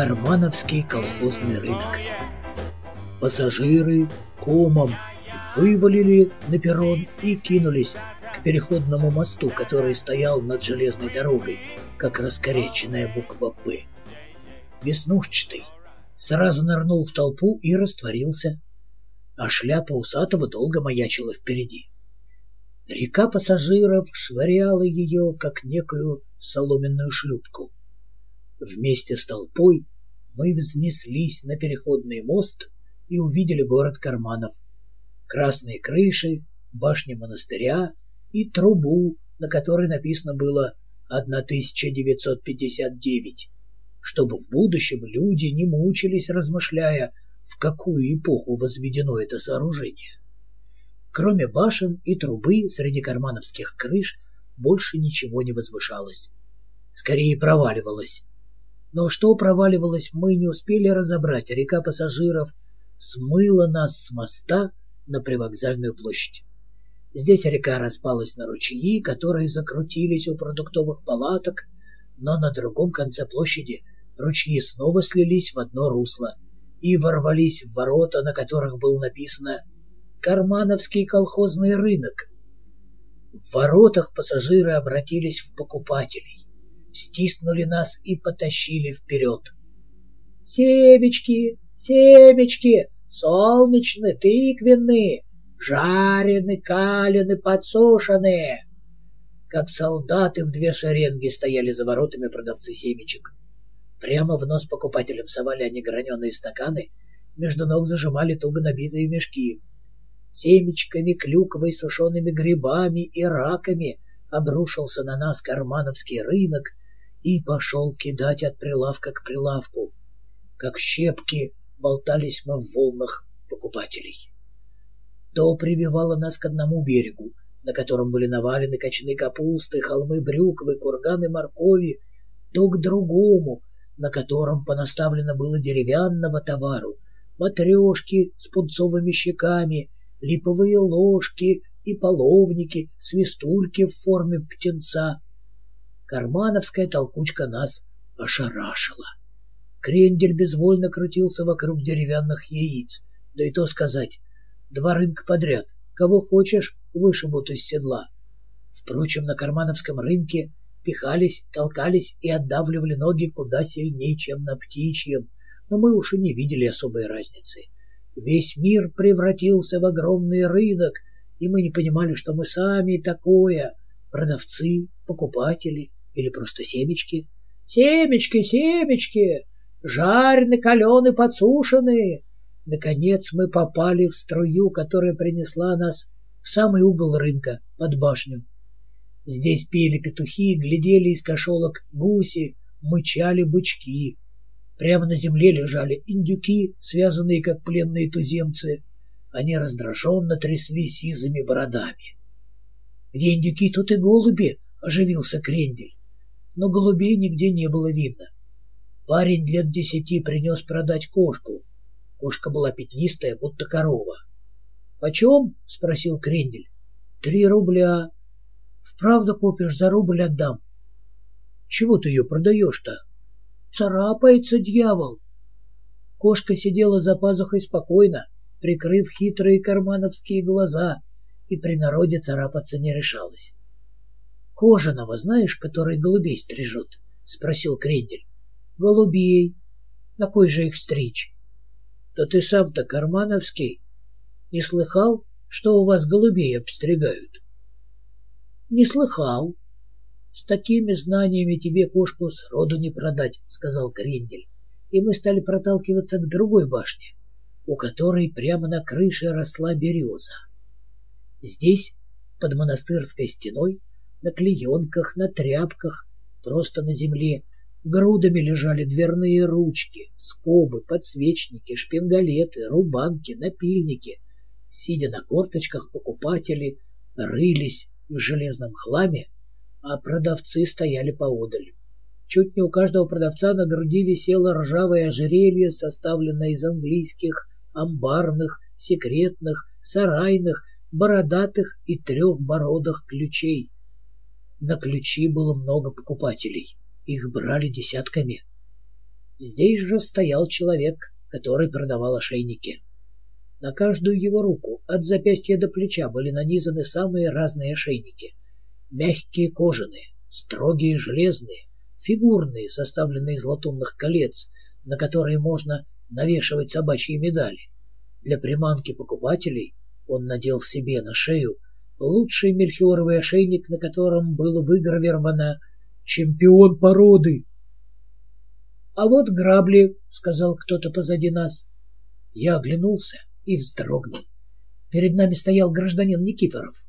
Кармановский колхозный рынок. Пассажиры комом вывалили на перрон и кинулись к переходному мосту, который стоял над железной дорогой, как раскоряченная буква «П». Веснушчатый сразу нырнул в толпу и растворился, а шляпа усатого долго маячила впереди. Река пассажиров швыряла ее, как некую соломенную шлюпку. Вместе с толпой мы взнеслись на переходный мост и увидели город карманов, красные крыши, башни монастыря и трубу, на которой написано было 1959, чтобы в будущем люди не мучились, размышляя, в какую эпоху возведено это сооружение. Кроме башен и трубы среди кармановских крыш больше ничего не возвышалось. Скорее проваливалось. Но что проваливалось, мы не успели разобрать. Река пассажиров смыла нас с моста на привокзальную площадь. Здесь река распалась на ручьи, которые закрутились у продуктовых палаток, но на другом конце площади ручьи снова слились в одно русло и ворвались в ворота, на которых было написано «Кармановский колхозный рынок». В воротах пассажиры обратились в покупателей, стиснули нас и потащили вперед. «Семечки, семечки, солнечные, тыквенные, жарены, калены, подсушенные. Как солдаты в две шеренги стояли за воротами продавцы семечек. Прямо в нос покупателям совали они граненые стаканы, между ног зажимали туго набитые мешки. Семечками, клюквой, сушеными грибами и раками обрушился на нас кармановский рынок и пошел кидать от прилавка к прилавку. Как щепки болтались мы в волнах покупателей то прибивало нас к одному берегу, на котором были навалены кочаны капусты, холмы брюквы, курганы моркови, то к другому, на котором понаставлено было деревянного товару, матрешки с пунцовыми щеками, липовые ложки и половники, свистульки в форме птенца. Кармановская толкучка нас ошарашила. Крендель безвольно крутился вокруг деревянных яиц, да и то сказать, Два рынка подряд. Кого хочешь, вышибут из седла. Впрочем, на кармановском рынке пихались, толкались и отдавливали ноги куда сильнее, чем на птичьем, но мы уж и не видели особой разницы. Весь мир превратился в огромный рынок, и мы не понимали, что мы сами такое — продавцы, покупатели или просто семечки. Семечки, семечки, жарены, калены, подсушенные, Наконец мы попали в струю, которая принесла нас в самый угол рынка, под башню. Здесь пели петухи, глядели из кошелок гуси, мычали бычки. Прямо на земле лежали индюки, связанные как пленные туземцы. Они раздраженно трясли сизыми бородами. «Где индюки, тут и голуби!» — оживился Крендель. Но голубей нигде не было видно. Парень лет десяти принес продать кошку. Кошка была пятнистая, будто корова. «Почем?» — спросил Крендель. «Три рубля». «Вправду купишь, за рубль отдам». «Чего ты ее продаешь-то?» «Царапается дьявол». Кошка сидела за пазухой спокойно, прикрыв хитрые кармановские глаза, и при народе царапаться не решалась. «Кожаного знаешь, который голубей стрижет?» — спросил Крендель. «Голубей. На кой же их стричь?» Да ты сам-то кармановский. Не слыхал, что у вас голубей обстригают? Не слыхал. С такими знаниями тебе кошку сроду не продать, сказал Крендель. И мы стали проталкиваться к другой башне, у которой прямо на крыше росла береза. Здесь, под монастырской стеной, на клеенках, на тряпках, просто на земле, Грудами лежали дверные ручки, скобы, подсвечники, шпингалеты, рубанки, напильники. Сидя на корточках, покупатели рылись в железном хламе, а продавцы стояли поодаль. Чуть не у каждого продавца на груди висело ржавое ожерелье, составленное из английских, амбарных, секретных, сарайных, бородатых и трехбородых ключей. На ключи было много покупателей. Их брали десятками. Здесь же стоял человек, который продавал ошейники. На каждую его руку, от запястья до плеча, были нанизаны самые разные ошейники. Мягкие кожаные, строгие железные, фигурные, составленные из латунных колец, на которые можно навешивать собачьи медали. Для приманки покупателей он надел себе на шею лучший мельхиоровый ошейник, на котором было выгравировано «Чемпион породы». «А вот грабли», — сказал кто-то позади нас. Я оглянулся и вздрогнул. Перед нами стоял гражданин Никифоров,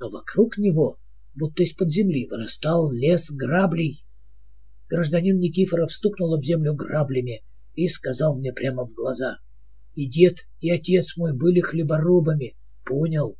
а вокруг него, будто из-под земли, вырастал лес граблей. Гражданин Никифоров стукнул об землю граблями и сказал мне прямо в глаза. И дед, и отец мой были хлеборобами. Понял?